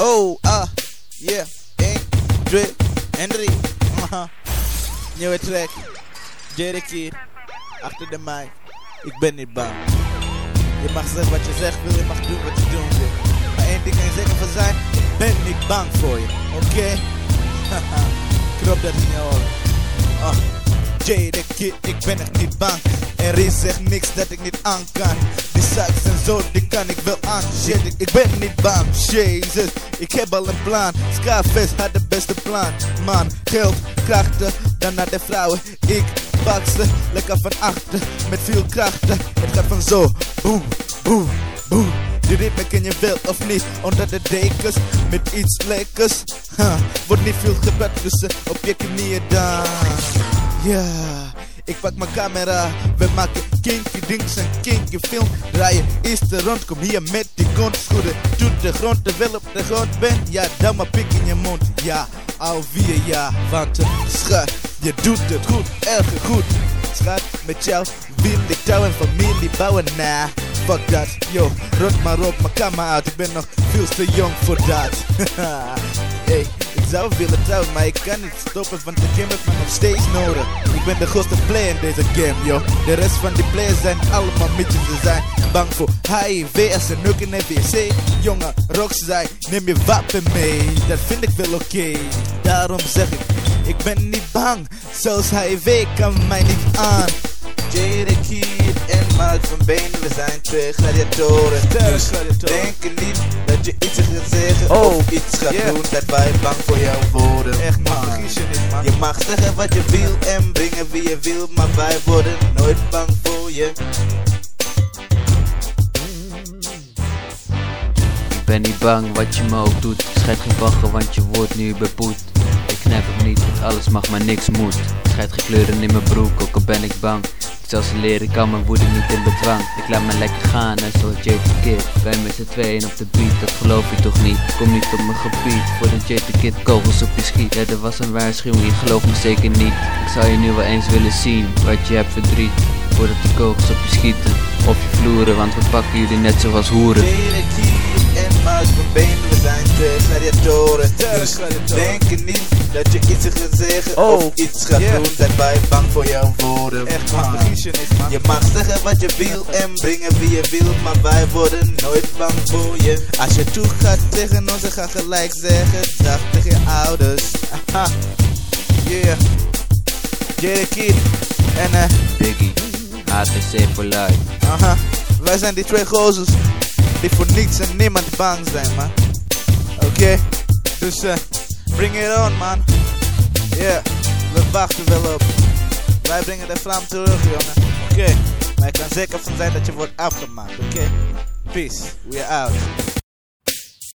Oh, ah, yeah. 1, 2 en 3. Aha. Nieuwe track. Jerry. Achter de mic. Ik ben niet bang. Je mag zeggen wat je zegt wil, je mag doen wat je doen wil. Maar één ding kan je zeker van zijn. Ik ben niet bang voor je. Oké? Haha. Krop dat in je oren. Ah. Kid, ik ben echt niet bang. Er is echt niks dat ik niet aan kan. En zo, die kan ik wel aan. Shit, ik, ben niet bang. Jezus, ik heb al een plan. Scarface had de beste plan. Man, geld, krachten, dan naar de vrouwen. Ik pak ze lekker van achter met veel krachten. Het gaat van zo, boem, boem, boem. Die ritme ken je wel of niet, onder de dekens met iets lekkers. Ha, wordt niet veel gebruikt, dus eh, op je knieën dan. Ja, ik pak mijn camera, we maken kinky dings en kinky film. Draaien eerst de rond, kom hier met die kontschoenen. Doet de grond terwijl op de grond bent, ja, dan maar pik in je mond. Ja, alweer ja, want uh, schat, je doet het goed, erg goed. Schat, met jou wil ik touw en familie bouwen, nah. Fuck dat, yo, rot maar op, maar kam maar uit, ik ben nog veel te jong voor dat. hey, zou willen trouwen, maar ik kan niet stoppen, want de game heeft me nog steeds nodig. Ik ben de grootste player in deze game, yo. De rest van die players zijn allemaal mitjes, ze zijn bang voor HIV als ze nukken en WC. Jongen, rocks zijn, neem je wapen mee, dat vind ik wel oké. Daarom zeg ik, ik ben niet bang, zelfs HIV kan mij niet aan. Jade Kid en Mark van Benen, we zijn twee gladiatoren. Dus denk niet dat je iets gaat zeggen Oh, of iets gaat yeah. doen dat wij bang voor jou worden. Echt man, vergis je niet man. Je mag zeggen wat je wil en brengen wie je wil, maar wij worden nooit bang voor je. Ik ben niet bang wat je me ook doet. Schijt geen bagger, want je wordt nu beboet. Ik knijp hem niet, want alles mag, maar niks moet. Schijt geen kleuren in mijn broek, ook al ben ik bang. Zal ze leren, kan mijn woede niet in bedwang. Ik laat me lekker gaan, net zoals Jade the Kid. Wij met z'n tweeën op de beat, dat geloof je toch niet? Kom niet op mijn gebied, voordat Jade the Kid kogels op je schiet. Ja, was een waarschuwing, je gelooft me zeker niet. Ik zou je nu wel eens willen zien, wat je hebt verdriet. Voordat de kogels op je schieten, op je vloeren, want we pakken jullie net zoals hoeren. Van Benen, we zijn twee gladiatoren. Dus denk niet dat je iets gaat zeggen Oh, of iets gaat yeah. doen dat wij bang voor jou worden. Echt man, je niet man. Je mag zeggen wat je wil en brengen wie je wil, maar wij worden nooit bang voor je. Als je toe gaat tegen ons, dan ga gelijk zeggen, dag tegen je ouders. Aha, yeah. Jade Kid en eh, Biggie, HTC for life. aha, wij zijn die twee gozers die voor niets en niemand bang zijn, man. Oké, dus eh, bring it on, man. Yeah, we wachten wel op. Wij brengen de vlam terug, jongen. Oké, maar ik kan zeker van zijn dat je wordt afgemaakt, oké? Peace, we are out.